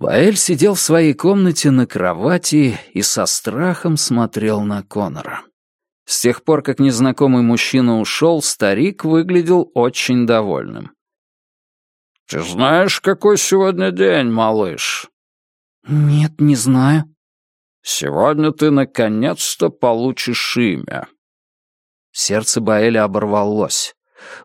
Ваэль сидел в своей комнате на кровати и со страхом смотрел на Конора. С тех пор, как незнакомый мужчина ушел, старик выглядел очень довольным. «Ты знаешь, какой сегодня день, малыш?» «Нет, не знаю». «Сегодня ты наконец-то получишь имя». Сердце Баэля оборвалось.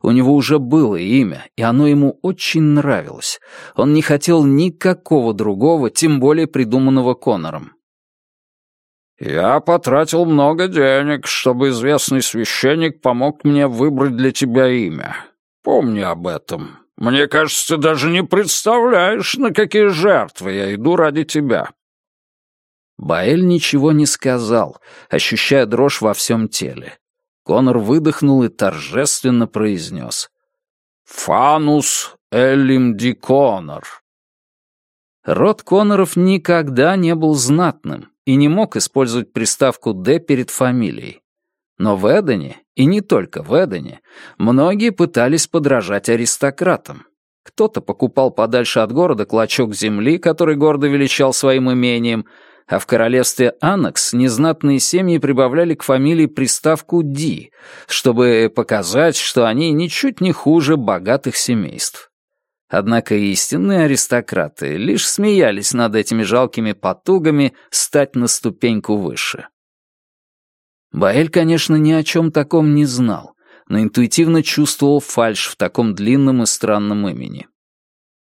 У него уже было имя, и оно ему очень нравилось. Он не хотел никакого другого, тем более придуманного Конором. «Я потратил много денег, чтобы известный священник помог мне выбрать для тебя имя. Помни об этом. Мне кажется, ты даже не представляешь, на какие жертвы я иду ради тебя». Баэль ничего не сказал, ощущая дрожь во всем теле. Конор выдохнул и торжественно произнес. «Фанус Эллим Ди Конор». Род Коноров никогда не был знатным и не мог использовать приставку «Д» перед фамилией. Но в Эдене, и не только в Эдене, многие пытались подражать аристократам. Кто-то покупал подальше от города клочок земли, который гордо величал своим имением, а в королевстве Анакс незнатные семьи прибавляли к фамилии приставку «Ди», чтобы показать, что они ничуть не хуже богатых семейств. Однако истинные аристократы лишь смеялись над этими жалкими потугами стать на ступеньку выше. Баэль, конечно, ни о чем таком не знал, но интуитивно чувствовал фальшь в таком длинном и странном имени.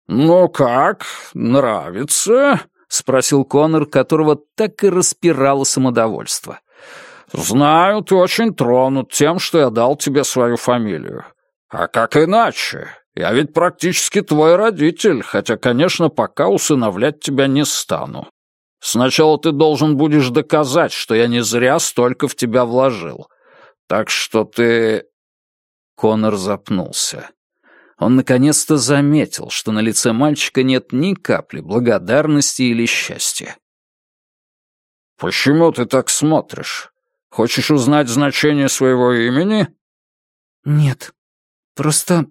«Ну как, нравится?» — спросил Конор, которого так и распирало самодовольство. «Знаю, ты очень тронут тем, что я дал тебе свою фамилию. А как иначе? Я ведь практически твой родитель, хотя, конечно, пока усыновлять тебя не стану. Сначала ты должен будешь доказать, что я не зря столько в тебя вложил. Так что ты...» Конор запнулся он наконец-то заметил, что на лице мальчика нет ни капли благодарности или счастья. «Почему ты так смотришь? Хочешь узнать значение своего имени?» «Нет, просто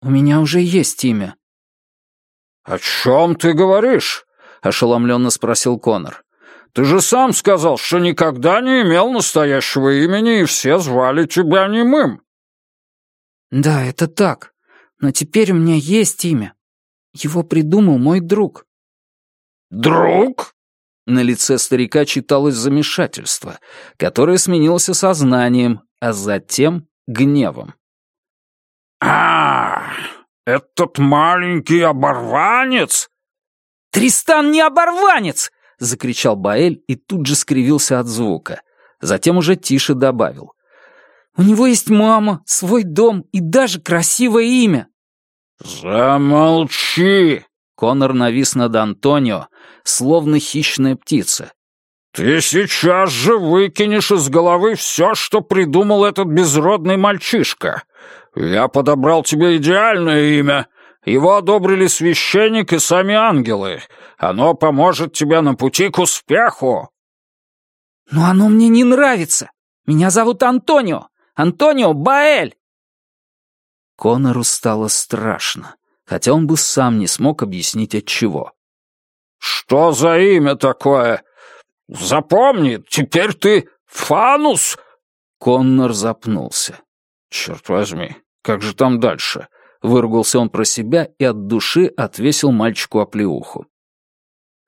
у меня уже есть имя». «О чем ты говоришь?» — ошеломленно спросил Конор. «Ты же сам сказал, что никогда не имел настоящего имени, и все звали тебя немым». «Да, это так. Но теперь у меня есть имя. Его придумал мой друг». «Друг?» На лице старика читалось замешательство, которое сменилось осознанием, а затем гневом. а этот маленький оборванец!» «Тристан не оборванец!» — закричал Баэль и тут же скривился от звука. Затем уже тише добавил. У него есть мама, свой дом и даже красивое имя». «Замолчи!» — Конор навис над Антонио, словно хищная птица. «Ты сейчас же выкинешь из головы все, что придумал этот безродный мальчишка. Я подобрал тебе идеальное имя. Его одобрили священник и сами ангелы. Оно поможет тебе на пути к успеху». «Но оно мне не нравится. Меня зовут Антонио. Антонио Баэль!» Конору стало страшно, хотя он бы сам не смог объяснить отчего. «Что за имя такое? Запомни, теперь ты Фанус!» Коннор запнулся. «Черт возьми, как же там дальше?» Выругался он про себя и от души отвесил мальчику оплеуху.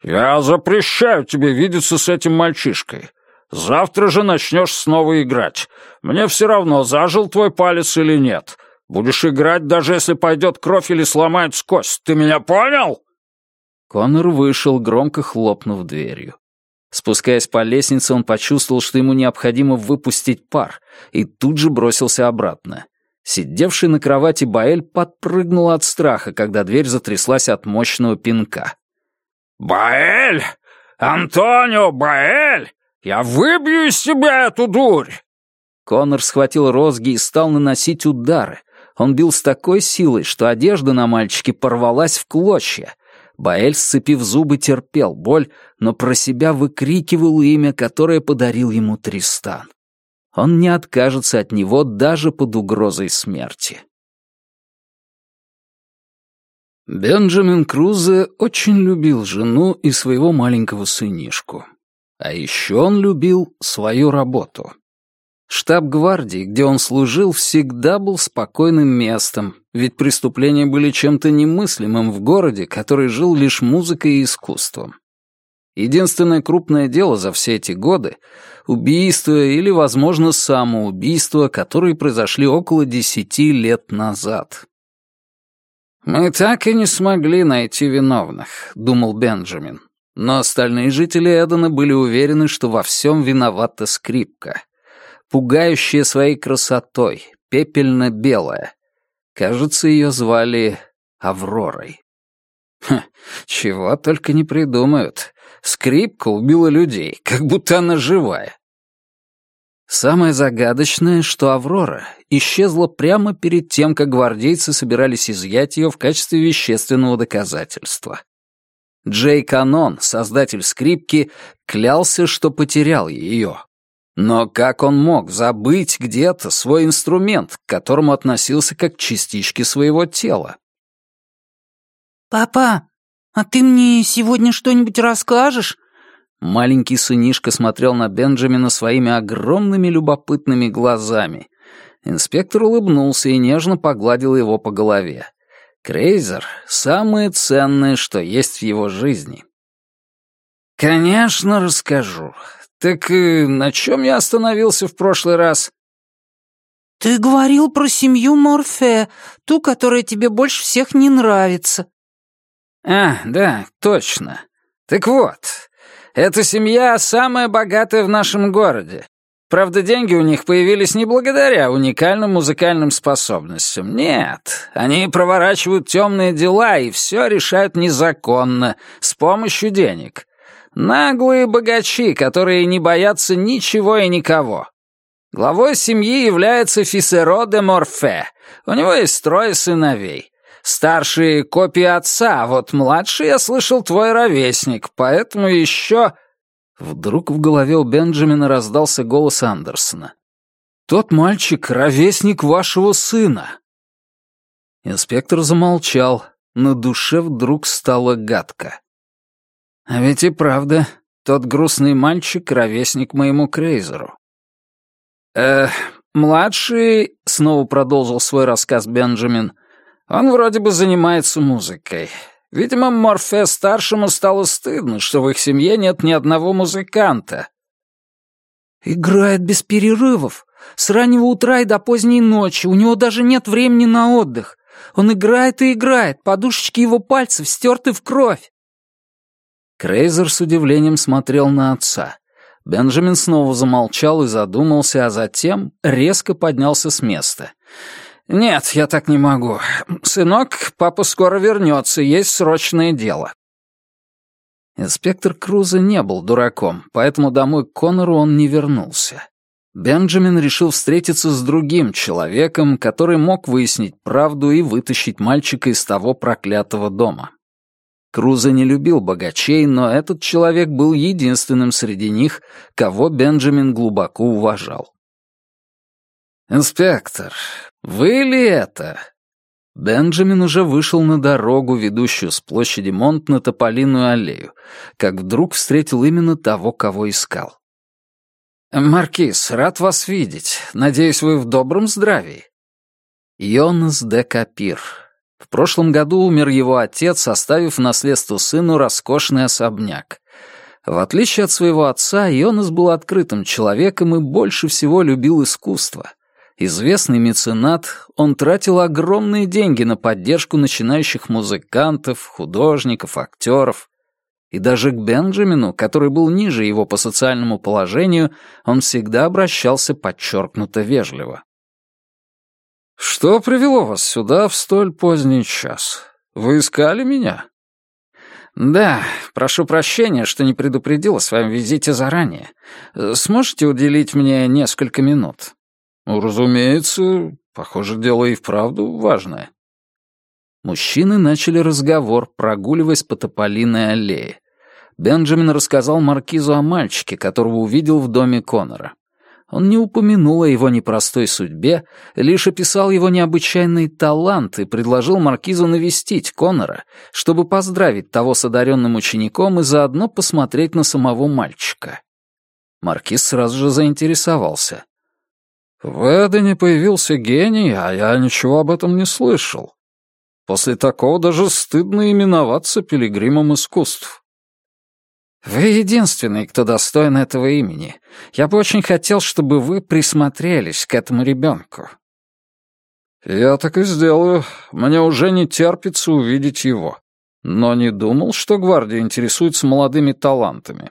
«Я запрещаю тебе видеться с этим мальчишкой. Завтра же начнешь снова играть. Мне все равно, зажил твой палец или нет. Будешь играть, даже если пойдет кровь или сломается кость. Ты меня понял?» Конор вышел, громко хлопнув дверью. Спускаясь по лестнице, он почувствовал, что ему необходимо выпустить пар, и тут же бросился обратно. Сидевший на кровати Баэль подпрыгнул от страха, когда дверь затряслась от мощного пинка. «Баэль! Антонио Баэль! Я выбью из тебя эту дурь!» Конор схватил розги и стал наносить удары. Он бил с такой силой, что одежда на мальчике порвалась в клочья. Баэль, сцепив зубы, терпел боль, но про себя выкрикивал имя, которое подарил ему Тристан. Он не откажется от него даже под угрозой смерти. Бенджамин Крузе очень любил жену и своего маленького сынишку. А еще он любил свою работу. Штаб гвардии, где он служил, всегда был спокойным местом, ведь преступления были чем-то немыслимым в городе, который жил лишь музыкой и искусством. Единственное крупное дело за все эти годы — убийство или, возможно, самоубийство, которые произошли около десяти лет назад. «Мы так и не смогли найти виновных», — думал Бенджамин. Но остальные жители Эдена были уверены, что во всем виновата скрипка. Пугающая своей красотой, пепельно-белая. Кажется, ее звали Авророй. Ха, чего только не придумают. Скрипка убила людей, как будто она живая. Самое загадочное, что Аврора исчезла прямо перед тем, как гвардейцы собирались изъять ее в качестве вещественного доказательства. Джей Канон, создатель скрипки, клялся, что потерял ее. Но как он мог забыть где-то свой инструмент, к которому относился как к частичке своего тела? «Папа, а ты мне сегодня что-нибудь расскажешь?» Маленький сынишка смотрел на Бенджамина своими огромными любопытными глазами. Инспектор улыбнулся и нежно погладил его по голове. Крейзер — самое ценное, что есть в его жизни. «Конечно, расскажу. Так э, на чем я остановился в прошлый раз?» «Ты говорил про семью Морфе, ту, которая тебе больше всех не нравится». «А, да, точно. Так вот, эта семья самая богатая в нашем городе. Правда, деньги у них появились не благодаря уникальным музыкальным способностям. Нет, они проворачивают темные дела и все решают незаконно, с помощью денег. Наглые богачи, которые не боятся ничего и никого. Главой семьи является Фисеро де Морфе. У него есть трое сыновей. Старший — копия отца, а вот младший, я слышал, твой ровесник, поэтому еще Вдруг в голове у Бенджамина раздался голос Андерсона. «Тот мальчик — ровесник вашего сына!» Инспектор замолчал, на душе вдруг стало гадко. «А ведь и правда, тот грустный мальчик — ровесник моему Крейзеру». «Э, младший», — снова продолжил свой рассказ Бенджамин, — «он вроде бы занимается музыкой. Видимо, Морфе-старшему стало стыдно, что в их семье нет ни одного музыканта. «Играет без перерывов. С раннего утра и до поздней ночи. У него даже нет времени на отдых. Он играет и играет. Подушечки его пальцев стерты в кровь». Крейзер с удивлением смотрел на отца. Бенджамин снова замолчал и задумался, а затем резко поднялся с места. «Нет, я так не могу. Сынок, папа скоро вернется, есть срочное дело». Инспектор Круза не был дураком, поэтому домой к Коннору он не вернулся. Бенджамин решил встретиться с другим человеком, который мог выяснить правду и вытащить мальчика из того проклятого дома. Круза не любил богачей, но этот человек был единственным среди них, кого Бенджамин глубоко уважал. «Инспектор, вы ли это?» Бенджамин уже вышел на дорогу, ведущую с площади Монт на Тополиную аллею, как вдруг встретил именно того, кого искал. «Маркиз, рад вас видеть. Надеюсь, вы в добром здравии?» Йонас де Капир. В прошлом году умер его отец, оставив в наследство сыну роскошный особняк. В отличие от своего отца, Йонас был открытым человеком и больше всего любил искусство — Известный меценат, он тратил огромные деньги на поддержку начинающих музыкантов, художников, актеров. И даже к Бенджамину, который был ниже его по социальному положению, он всегда обращался подчеркнуто вежливо. «Что привело вас сюда в столь поздний час? Вы искали меня?» «Да, прошу прощения, что не предупредил о своем визите заранее. Сможете уделить мне несколько минут?» Ну, разумеется, похоже, дело и вправду важное. Мужчины начали разговор, прогуливаясь по тополиной аллее. Бенджамин рассказал Маркизу о мальчике, которого увидел в доме Конора. Он не упомянул о его непростой судьбе, лишь описал его необычайный талант и предложил маркизу навестить Конора, чтобы поздравить того с одаренным учеником и заодно посмотреть на самого мальчика. Маркиз сразу же заинтересовался. «В Эдене появился гений, а я ничего об этом не слышал. После такого даже стыдно именоваться пилигримом искусств». «Вы единственный, кто достоин этого имени. Я бы очень хотел, чтобы вы присмотрелись к этому ребенку». «Я так и сделаю. Мне уже не терпится увидеть его. Но не думал, что гвардия интересуется молодыми талантами».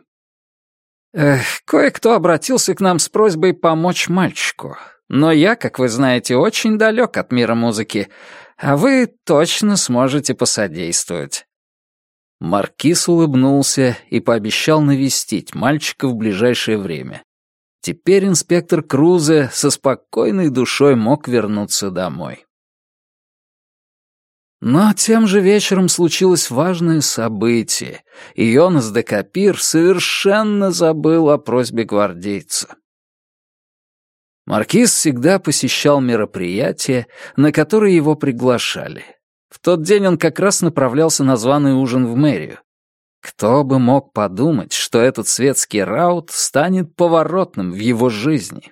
Кое-кто обратился к нам с просьбой помочь мальчику. Но я, как вы знаете, очень далек от мира музыки, а вы точно сможете посодействовать. Маркиз улыбнулся и пообещал навестить мальчика в ближайшее время. Теперь инспектор Крузе со спокойной душой мог вернуться домой. Но тем же вечером случилось важное событие, и Йонас де Капир совершенно забыл о просьбе гвардейца. Маркиз всегда посещал мероприятия, на которые его приглашали — в тот день он как раз направлялся на званый ужин в мэрию. Кто бы мог подумать, что этот светский раут станет поворотным в его жизни,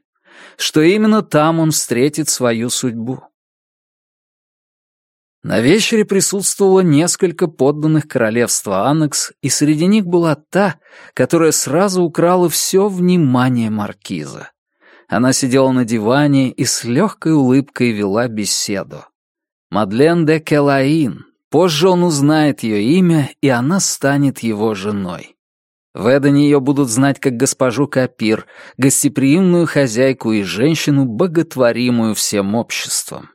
что именно там он встретит свою судьбу. На вечере присутствовало несколько подданных королевства Аннекс, и среди них была та, которая сразу украла все внимание маркиза. Она сидела на диване и с легкой улыбкой вела беседу. Мадлен де Келаин. Позже он узнает ее имя, и она станет его женой. В Эдене ее будут знать как госпожу Капир, гостеприимную хозяйку и женщину, боготворимую всем обществом.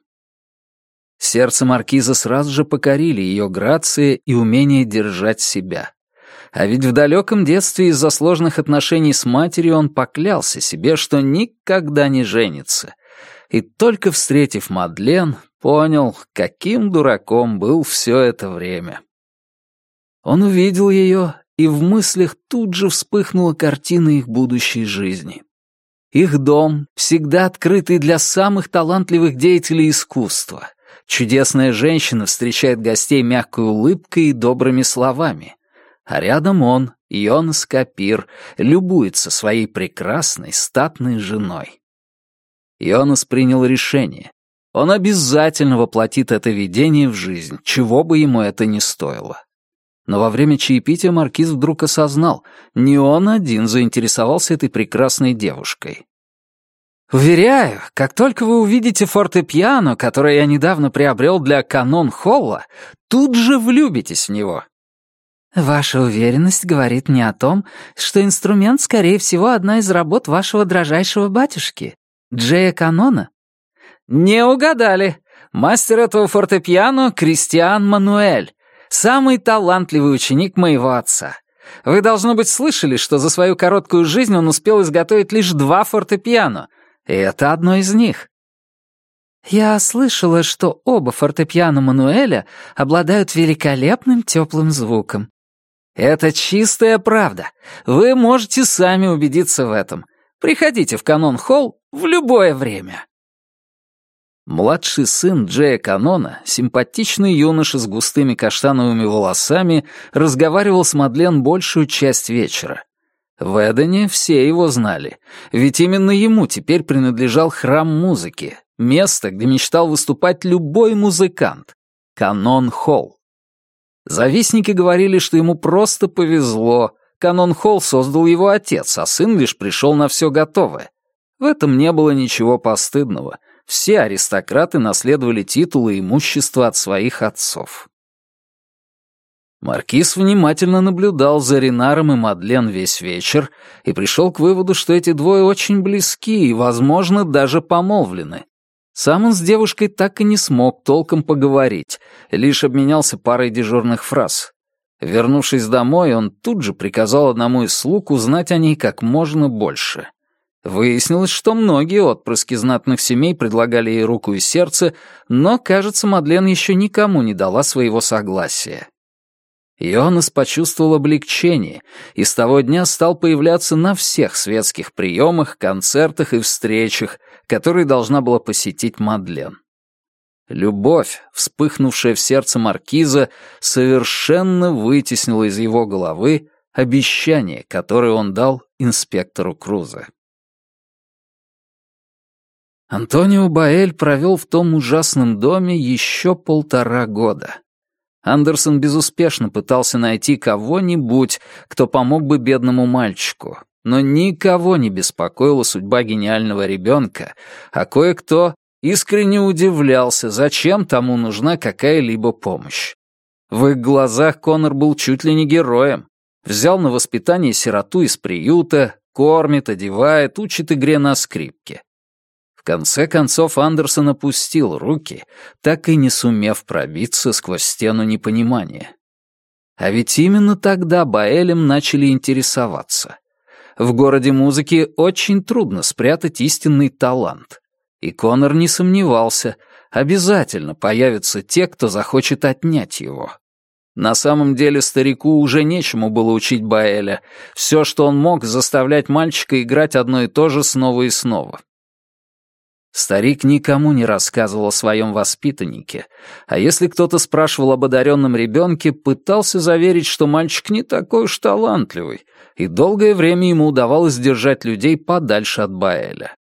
Сердце маркиза сразу же покорили ее грация и умение держать себя. А ведь в далеком детстве из-за сложных отношений с матерью он поклялся себе, что никогда не женится. И только встретив Мадлен, Понял, каким дураком был все это время. Он увидел ее, и в мыслях тут же вспыхнула картина их будущей жизни. Их дом, всегда открытый для самых талантливых деятелей искусства. Чудесная женщина встречает гостей мягкой улыбкой и добрыми словами. А рядом он, Йонас Капир, любуется своей прекрасной статной женой. Йонас принял решение. Он обязательно воплотит это видение в жизнь, чего бы ему это ни стоило. Но во время чаепития маркиз вдруг осознал, не он один заинтересовался этой прекрасной девушкой. «Уверяю, как только вы увидите фортепиано, которое я недавно приобрел для канон-холла, тут же влюбитесь в него». «Ваша уверенность говорит не о том, что инструмент, скорее всего, одна из работ вашего дрожайшего батюшки, Джея Канона?» «Не угадали. Мастер этого фортепиано — Кристиан Мануэль, самый талантливый ученик моего отца. Вы, должно быть, слышали, что за свою короткую жизнь он успел изготовить лишь два фортепиано, это одно из них». «Я слышала, что оба фортепиано Мануэля обладают великолепным теплым звуком». «Это чистая правда. Вы можете сами убедиться в этом. Приходите в Канон-холл в любое время». Младший сын Джея Канона, симпатичный юноша с густыми каштановыми волосами, разговаривал с Мадлен большую часть вечера. В Эдене все его знали, ведь именно ему теперь принадлежал храм музыки, место, где мечтал выступать любой музыкант — Канон-холл. Завистники говорили, что ему просто повезло, Канон-холл создал его отец, а сын лишь пришел на все готовое. В этом не было ничего постыдного — все аристократы наследовали титулы и имущество от своих отцов. Маркиз внимательно наблюдал за Ренаром и Мадлен весь вечер и пришел к выводу, что эти двое очень близки и, возможно, даже помолвлены. Сам он с девушкой так и не смог толком поговорить, лишь обменялся парой дежурных фраз. Вернувшись домой, он тут же приказал одному из слуг узнать о ней как можно больше — Выяснилось, что многие отпрыски знатных семей предлагали ей руку и сердце, но, кажется, Мадлен еще никому не дала своего согласия. Йонас почувствовал облегчение и с того дня стал появляться на всех светских приемах, концертах и встречах, которые должна была посетить Мадлен. Любовь, вспыхнувшая в сердце маркиза, совершенно вытеснила из его головы обещание, которое он дал инспектору Круза. Антонио Баэль провел в том ужасном доме еще полтора года. Андерсон безуспешно пытался найти кого-нибудь, кто помог бы бедному мальчику, но никого не беспокоила судьба гениального ребенка, а кое-кто искренне удивлялся, зачем тому нужна какая-либо помощь. В их глазах Конор был чуть ли не героем. Взял на воспитание сироту из приюта, кормит, одевает, учит игре на скрипке. В конце концов Андерсон опустил руки, так и не сумев пробиться сквозь стену непонимания. А ведь именно тогда Баэлем начали интересоваться. В городе музыки очень трудно спрятать истинный талант. И Конор не сомневался, обязательно появятся те, кто захочет отнять его. На самом деле старику уже нечему было учить Баэля. Все, что он мог, заставлять мальчика играть одно и то же снова и снова. Старик никому не рассказывал о своем воспитаннике, а если кто-то спрашивал об одаренном ребенке, пытался заверить, что мальчик не такой уж талантливый, и долгое время ему удавалось держать людей подальше от Баэля.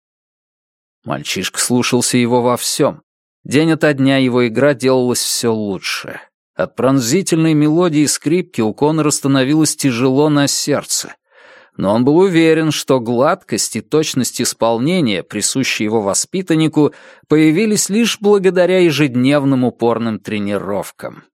Мальчишка слушался его во всем. День ото дня его игра делалась все лучше. От пронзительной мелодии скрипки у Конора становилось тяжело на сердце. Но он был уверен, что гладкость и точность исполнения, присущие его воспитаннику, появились лишь благодаря ежедневным упорным тренировкам.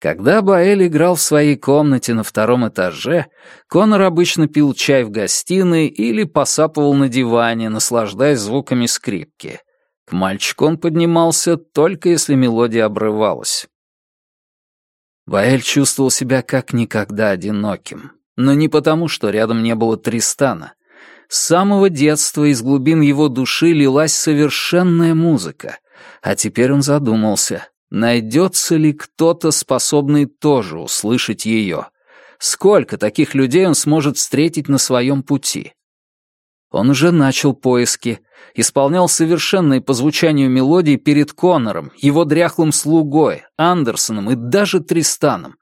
Когда Баэль играл в своей комнате на втором этаже, Конор обычно пил чай в гостиной или посапывал на диване, наслаждаясь звуками скрипки. К мальчику он поднимался только если мелодия обрывалась. Баэль чувствовал себя как никогда одиноким. Но не потому, что рядом не было Тристана. С самого детства из глубин его души лилась совершенная музыка. А теперь он задумался, Найдется ли кто-то, способный тоже услышать ее? Сколько таких людей он сможет встретить на своем пути? Он уже начал поиски, исполнял совершенные по звучанию мелодии перед Коннором, его дряхлым слугой, Андерсоном и даже Тристаном.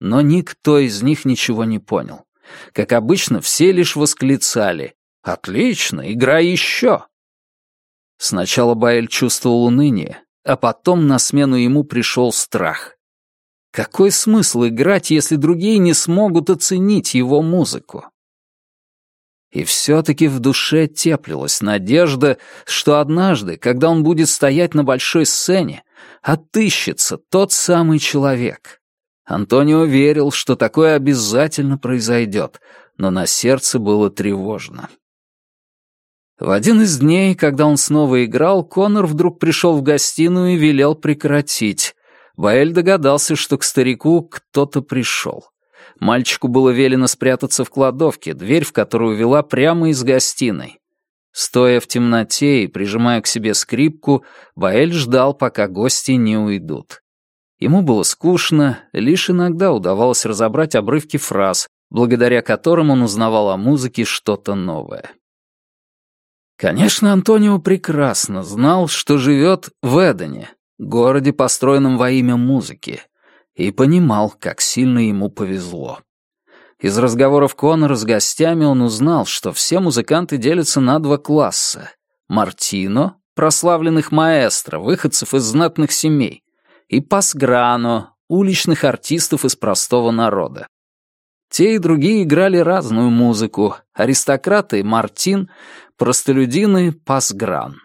Но никто из них ничего не понял. Как обычно, все лишь восклицали «Отлично, играй еще!». Сначала Баэль чувствовал уныние, а потом на смену ему пришел страх. Какой смысл играть, если другие не смогут оценить его музыку? И все-таки в душе теплилась надежда, что однажды, когда он будет стоять на большой сцене, отыщется тот самый человек. Антонио верил, что такое обязательно произойдет, но на сердце было тревожно. В один из дней, когда он снова играл, Конор вдруг пришел в гостиную и велел прекратить. Баэль догадался, что к старику кто-то пришел. Мальчику было велено спрятаться в кладовке, дверь в которую вела прямо из гостиной. Стоя в темноте и прижимая к себе скрипку, Баэль ждал, пока гости не уйдут. Ему было скучно, лишь иногда удавалось разобрать обрывки фраз, благодаря которым он узнавал о музыке что-то новое. Конечно, Антонио прекрасно знал, что живет в Эдене, городе, построенном во имя музыки, и понимал, как сильно ему повезло. Из разговоров Конора с гостями он узнал, что все музыканты делятся на два класса. Мартино, прославленных маэстро, выходцев из знатных семей, и Пасграно, уличных артистов из простого народа. Те и другие играли разную музыку. Аристократы Мартин, простолюдины Пасгран.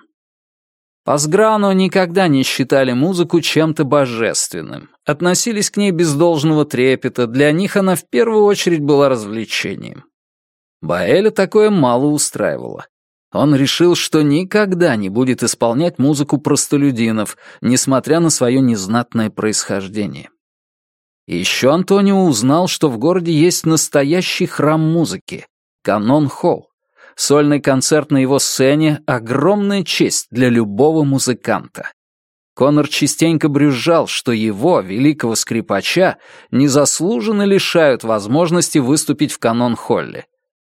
Пасграну никогда не считали музыку чем-то божественным, относились к ней без должного трепета, для них она в первую очередь была развлечением. Баэля такое мало устраивало. Он решил, что никогда не будет исполнять музыку простолюдинов, несмотря на свое незнатное происхождение. Еще Антонио узнал, что в городе есть настоящий храм музыки — Канон-Холл. Сольный концерт на его сцене — огромная честь для любого музыканта. Конор частенько брюзжал, что его, великого скрипача, незаслуженно лишают возможности выступить в канон-холле.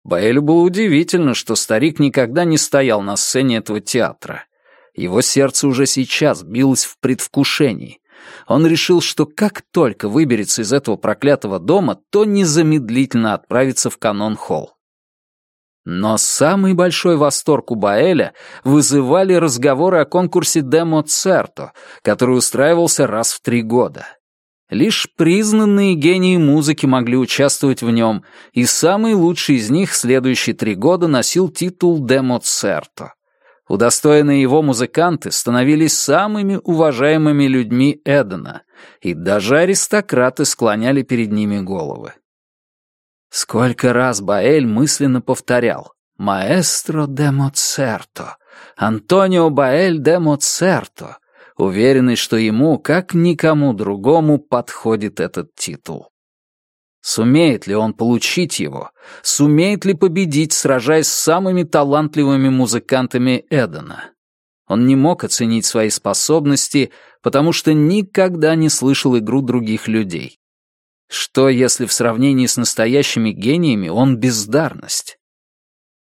Баэлю было удивительно, что старик никогда не стоял на сцене этого театра. Его сердце уже сейчас билось в предвкушении. Он решил, что как только выберется из этого проклятого дома, то незамедлительно отправится в канон-холл. Но самый большой восторг у Баэля вызывали разговоры о конкурсе «Де Моцерто», который устраивался раз в три года. Лишь признанные гении музыки могли участвовать в нем, и самый лучший из них следующие три года носил титул «Де Моцерто». Удостоенные его музыканты становились самыми уважаемыми людьми Эдена, и даже аристократы склоняли перед ними головы. Сколько раз Баэль мысленно повторял «Маэстро де Моцерто», «Антонио Баэль де Моцерто», уверенный, что ему, как никому другому, подходит этот титул. Сумеет ли он получить его? Сумеет ли победить, сражаясь с самыми талантливыми музыкантами Эдена? Он не мог оценить свои способности, потому что никогда не слышал игру других людей. Что, если в сравнении с настоящими гениями он бездарность?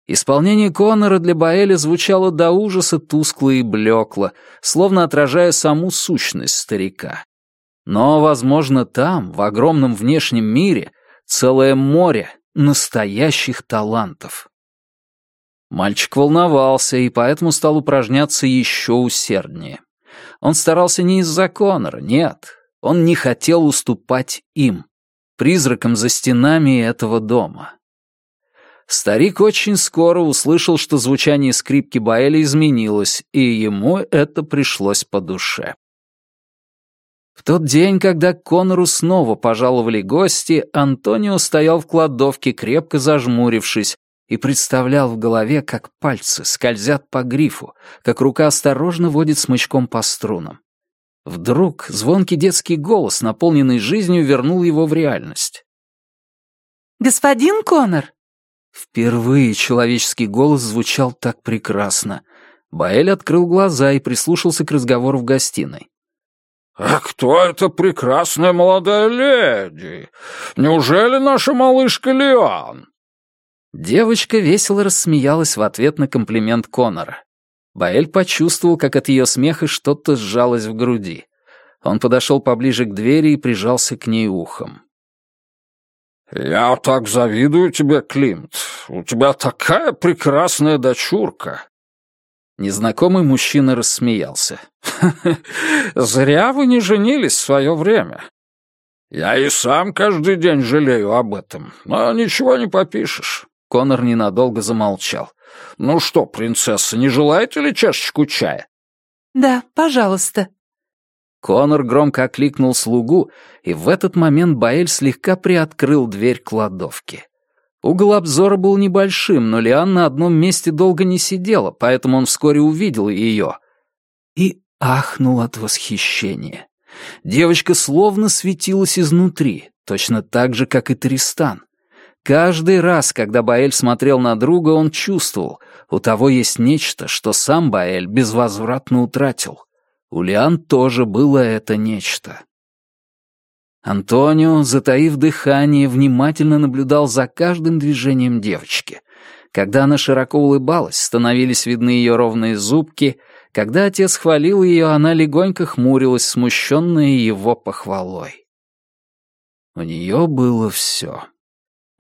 Исполнение Коннора для Баэля звучало до ужаса тускло и блекло, словно отражая саму сущность старика. Но, возможно, там, в огромном внешнем мире, целое море настоящих талантов. Мальчик волновался и поэтому стал упражняться еще усерднее. Он старался не из-за Коннора, нет, он не хотел уступать им, призракам за стенами этого дома. Старик очень скоро услышал, что звучание скрипки Баэля изменилось, и ему это пришлось по душе. В тот день, когда Конору снова пожаловали гости, Антонио стоял в кладовке, крепко зажмурившись, и представлял в голове, как пальцы скользят по грифу, как рука осторожно водит смычком по струнам. Вдруг звонкий детский голос, наполненный жизнью, вернул его в реальность. «Господин Конор!» Впервые человеческий голос звучал так прекрасно. Баэль открыл глаза и прислушался к разговору в гостиной. «А кто эта прекрасная молодая леди? Неужели наша малышка Лиан?» Девочка весело рассмеялась в ответ на комплимент Конора. Баэль почувствовал, как от ее смеха что-то сжалось в груди. Он подошел поближе к двери и прижался к ней ухом. «Я так завидую тебе, Климт. У тебя такая прекрасная дочурка». Незнакомый мужчина рассмеялся. «Зря вы не женились в свое время. Я и сам каждый день жалею об этом, но ничего не попишешь». Конор ненадолго замолчал. «Ну что, принцесса, не желаете ли чашечку чая?» «Да, пожалуйста». Конор громко окликнул слугу, и в этот момент Баэль слегка приоткрыл дверь кладовки. Угол обзора был небольшим, но Лиан на одном месте долго не сидела, поэтому он вскоре увидел ее. И ахнул от восхищения. Девочка словно светилась изнутри, точно так же, как и Тристан. Каждый раз, когда Баэль смотрел на друга, он чувствовал, у того есть нечто, что сам Баэль безвозвратно утратил. У Лиан тоже было это нечто. Антонио, затаив дыхание, внимательно наблюдал за каждым движением девочки. Когда она широко улыбалась, становились видны ее ровные зубки. Когда отец хвалил ее, она легонько хмурилась, смущенная его похвалой. У нее было все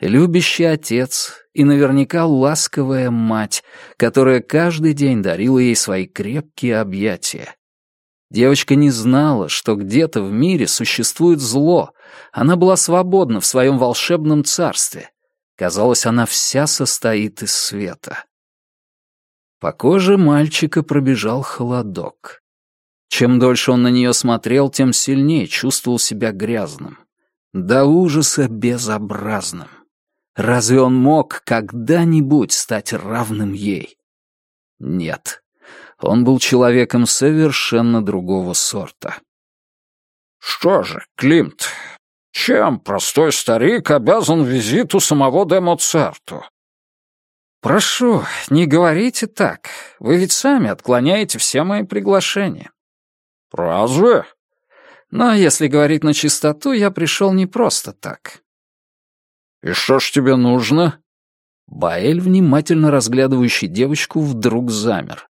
любящий отец и наверняка ласковая мать, которая каждый день дарила ей свои крепкие объятия. Девочка не знала, что где-то в мире существует зло. Она была свободна в своем волшебном царстве. Казалось, она вся состоит из света. По коже мальчика пробежал холодок. Чем дольше он на нее смотрел, тем сильнее чувствовал себя грязным. До ужаса безобразным. Разве он мог когда-нибудь стать равным ей? Нет, он был человеком совершенно другого сорта. «Что же, Климт, чем простой старик обязан визиту самого де Моцарту?» «Прошу, не говорите так. Вы ведь сами отклоняете все мои приглашения». «Разве?» «Но если говорить на чистоту, я пришел не просто так». «И что ж тебе нужно?» Баэль, внимательно разглядывающий девочку, вдруг замер.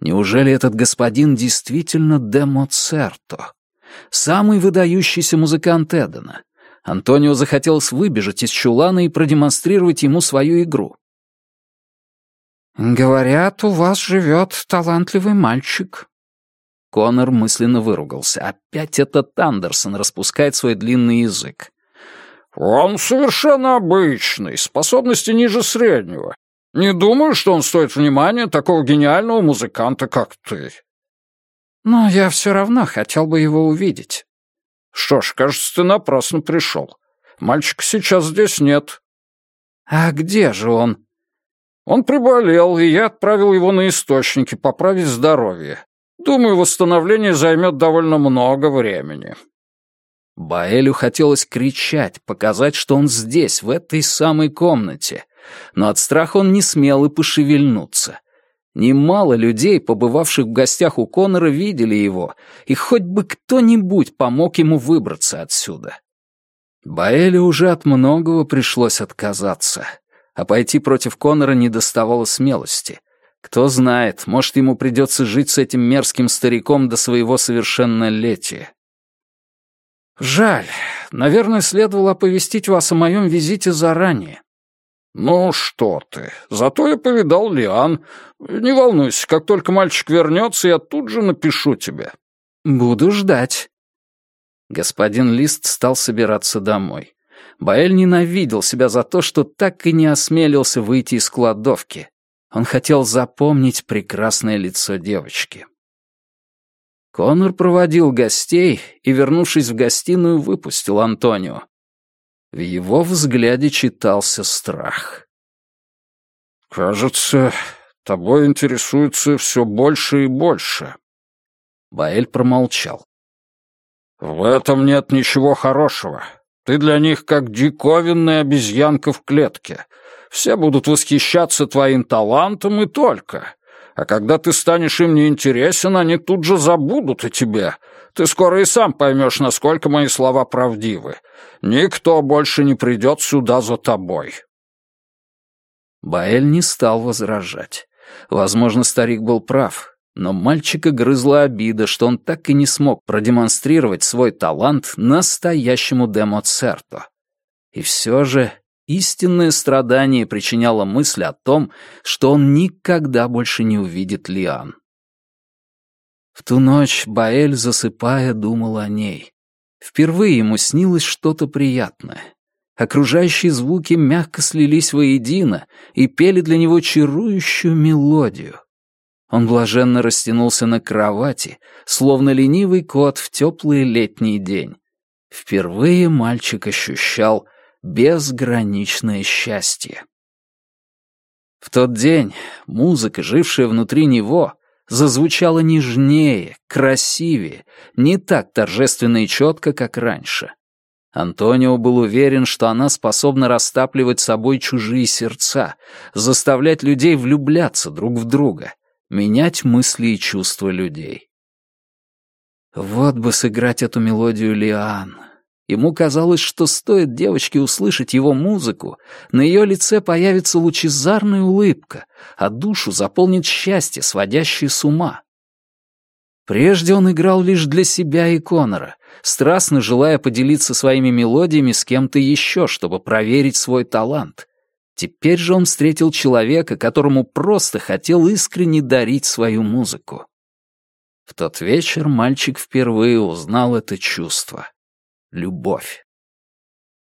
Неужели этот господин действительно де Моцерто? Самый выдающийся музыкант Эдена. Антонио захотелось выбежать из чулана и продемонстрировать ему свою игру. «Говорят, у вас живет талантливый мальчик». Конор мысленно выругался. Опять этот Андерсон распускает свой длинный язык. «Он совершенно обычный, способности ниже среднего. Не думаю, что он стоит внимания такого гениального музыканта, как ты». «Но я все равно хотел бы его увидеть». «Что ж, кажется, ты напрасно пришел. Мальчика сейчас здесь нет». «А где же он?» Он приболел, и я отправил его на источники поправить здоровье. Думаю, восстановление займет довольно много времени». Баэлю хотелось кричать, показать, что он здесь, в этой самой комнате. Но от страха он не смел и пошевельнуться. Немало людей, побывавших в гостях у Конора, видели его, и хоть бы кто-нибудь помог ему выбраться отсюда. Баэлю уже от многого пришлось отказаться а пойти против Конора не доставало смелости. Кто знает, может, ему придется жить с этим мерзким стариком до своего совершеннолетия. «Жаль. Наверное, следовало оповестить вас о моем визите заранее». «Ну что ты, зато я повидал Лиан. Не волнуйся, как только мальчик вернется, я тут же напишу тебе». «Буду ждать». Господин Лист стал собираться домой. Баэль ненавидел себя за то, что так и не осмелился выйти из кладовки. Он хотел запомнить прекрасное лицо девочки. Конор проводил гостей и, вернувшись в гостиную, выпустил Антонио. В его взгляде читался страх. «Кажется, тобой интересуется все больше и больше». Баэль промолчал. «В этом нет ничего хорошего. Ты для них как диковинная обезьянка в клетке. Все будут восхищаться твоим талантом и только. А когда ты станешь им неинтересен, они тут же забудут о тебе. Ты скоро и сам поймешь, насколько мои слова правдивы. Никто больше не придет сюда за тобой». Баэль не стал возражать. Возможно, старик был прав. Но мальчика грызла обида, что он так и не смог продемонстрировать свой талант настоящему демоцерто. И все же истинное страдание причиняло мысль о том, что он никогда больше не увидит Лиан. В ту ночь Баэль, засыпая, думал о ней. Впервые ему снилось что-то приятное. Окружающие звуки мягко слились воедино и пели для него чарующую мелодию. Он блаженно растянулся на кровати, словно ленивый кот в теплый летний день. Впервые мальчик ощущал безграничное счастье. В тот день музыка, жившая внутри него, зазвучала нежнее, красивее, не так торжественно и четко, как раньше. Антонио был уверен, что она способна растапливать собой чужие сердца, заставлять людей влюбляться друг в друга — менять мысли и чувства людей. Вот бы сыграть эту мелодию Лиан. Ему казалось, что стоит девочке услышать его музыку, на ее лице появится лучезарная улыбка, а душу заполнит счастье, сводящее с ума. Прежде он играл лишь для себя и Конора, страстно желая поделиться своими мелодиями с кем-то еще, чтобы проверить свой талант. Теперь же он встретил человека, которому просто хотел искренне дарить свою музыку. В тот вечер мальчик впервые узнал это чувство — любовь.